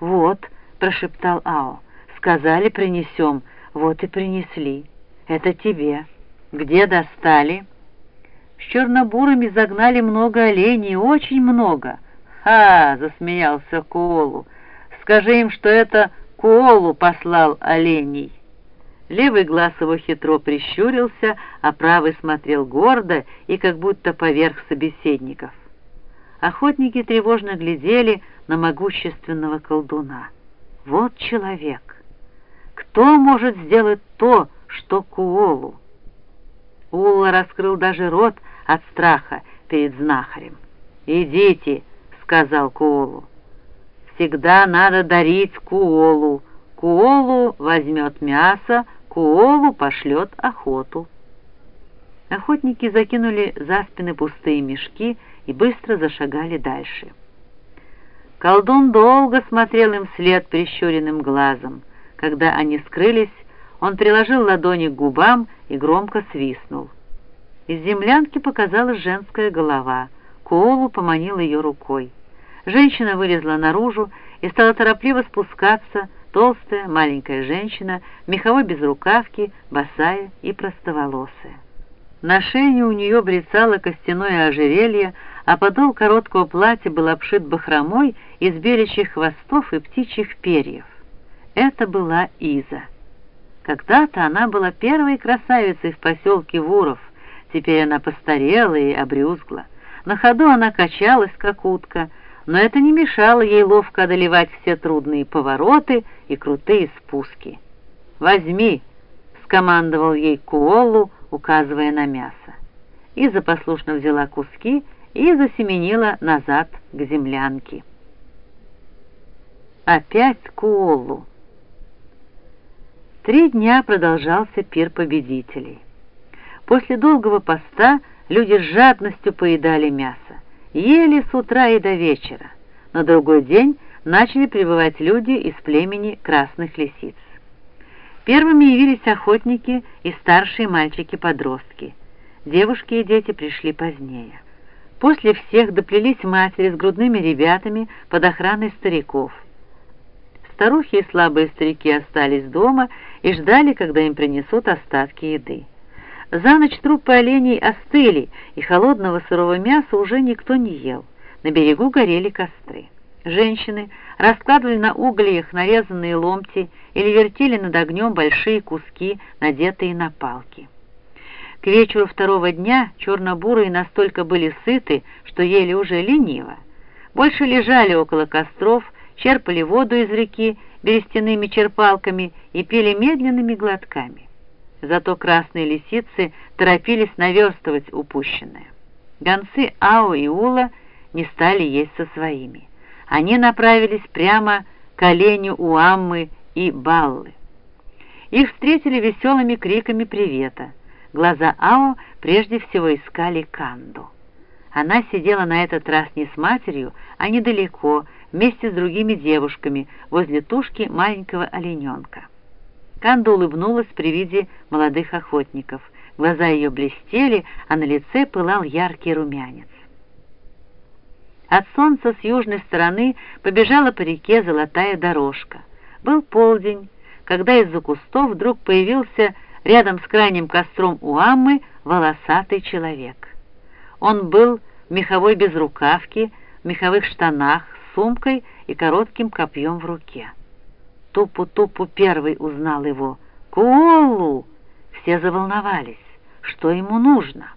«Вот», — прошептал Ао, — «сказали, принесем, вот и принесли. Это тебе. Где достали?» «С чернобурами загнали много оленей, очень много». «Ха!» — засмеялся Куолу. «Скажи им, что это Куолу послал оленей». Левый глаз его хитро прищурился, а правый смотрел гордо и как будто поверх собеседников. Охотники тревожно глядели на могущественного колдуна. Вот человек! Кто может сделать то, что Куолу? Ула раскрыл даже рот от страха перед знахарем. «Идите», — сказал Куолу. «Всегда надо дарить Куолу. Куолу возьмет мясо, Куолу пошлет охоту». Охотники закинули за спины пустые мешки и быстро зашагали дальше. Колдун долго смотрел им вслед прищуренным глазом. Когда они скрылись, он приложил ладони к губам и громко свистнул. Из землянки показалась женская голова. Коолу поманил ее рукой. Женщина вылезла наружу и стала торопливо спускаться, толстая маленькая женщина, меховой безрукавке, босая и простоволосая. На шее у нее брецало костяное ожерелье, а подол короткого платья был обшит бахромой из беличьих хвостов и птичьих перьев. Это была Иза. Когда-то она была первой красавицей в поселке Вуров, теперь она постарела и обрюзгла. На ходу она качалась, как утка, но это не мешало ей ловко одолевать все трудные повороты и крутые спуски. «Возьми!» — скомандовал ей Куолу, указывая на мясо. Иза послушно взяла куски засеменила назад к землянке. Опять Куолу. Три дня продолжался пир победителей. После долгого поста люди с жадностью поедали мясо, ели с утра и до вечера. На другой день начали прибывать люди из племени красных лисиц. Первыми явились охотники и старшие мальчики-подростки. Девушки и дети пришли позднее. После всех доплелись матери с грудными ребятами под охраной стариков. Старухи и слабые старики остались дома и ждали, когда им принесут остатки еды. За ночь трупы оленей остыли, и холодного сырого мяса уже никто не ел. На берегу горели костры. Женщины раскладывали на углях нарезанные ломти или вертели над огнем большие куски, надетые на палки. Вечеру второго дня черно-бурые настолько были сыты, что ели уже лениво. Больше лежали около костров, черпали воду из реки берестяными черпалками и пили медленными глотками. Зато красные лисицы торопились наверстывать упущенное. Гонцы Ао и Ула не стали есть со своими. Они направились прямо к оленю Уаммы и Баллы. Их встретили веселыми криками привета. Глаза Ао прежде всего искали Канду. Она сидела на этот раз не с матерью, а недалеко, вместе с другими девушками, возле тушки маленького олененка. Канда улыбнулась при виде молодых охотников. Глаза ее блестели, а на лице пылал яркий румянец. От солнца с южной стороны побежала по реке золотая дорожка. Был полдень, когда из-за кустов вдруг появился рядом с крайним костром у Аммы волосатый человек. Он был в меховой безрукавке, в меховых штанах, с сумкой и коротким копьем в руке. Тупу-тупу первый узнал его. «Куолу!» Все заволновались. Что ему нужно?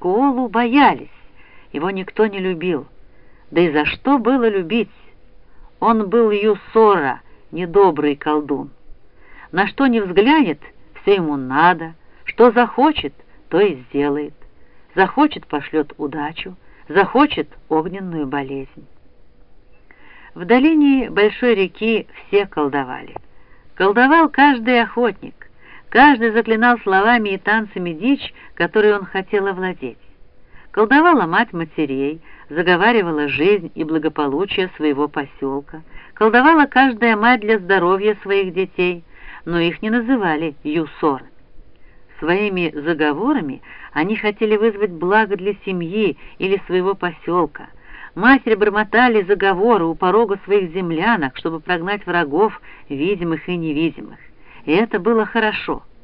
Куолу боялись. Его никто не любил. Да и за что было любить? Он был Юсора, недобрый колдун. На что не взглянет, все ему надо. Что захочет, то и сделает. Захочет, пошлет удачу. Захочет огненную болезнь. В долине большой реки все колдовали. Колдовал каждый охотник, каждый заклинал словами и танцами дичь, которой он хотел овладеть. Колдовала мать матерей, заговаривала жизнь и благополучие своего поселка, колдовала каждая мать для здоровья своих детей, но их не называли юсор. Своими заговорами они хотели вызвать благо для семьи или своего поселка, Матери бормотали заговоры у порога своих землянок, чтобы прогнать врагов, видимых и невидимых. И это было хорошо —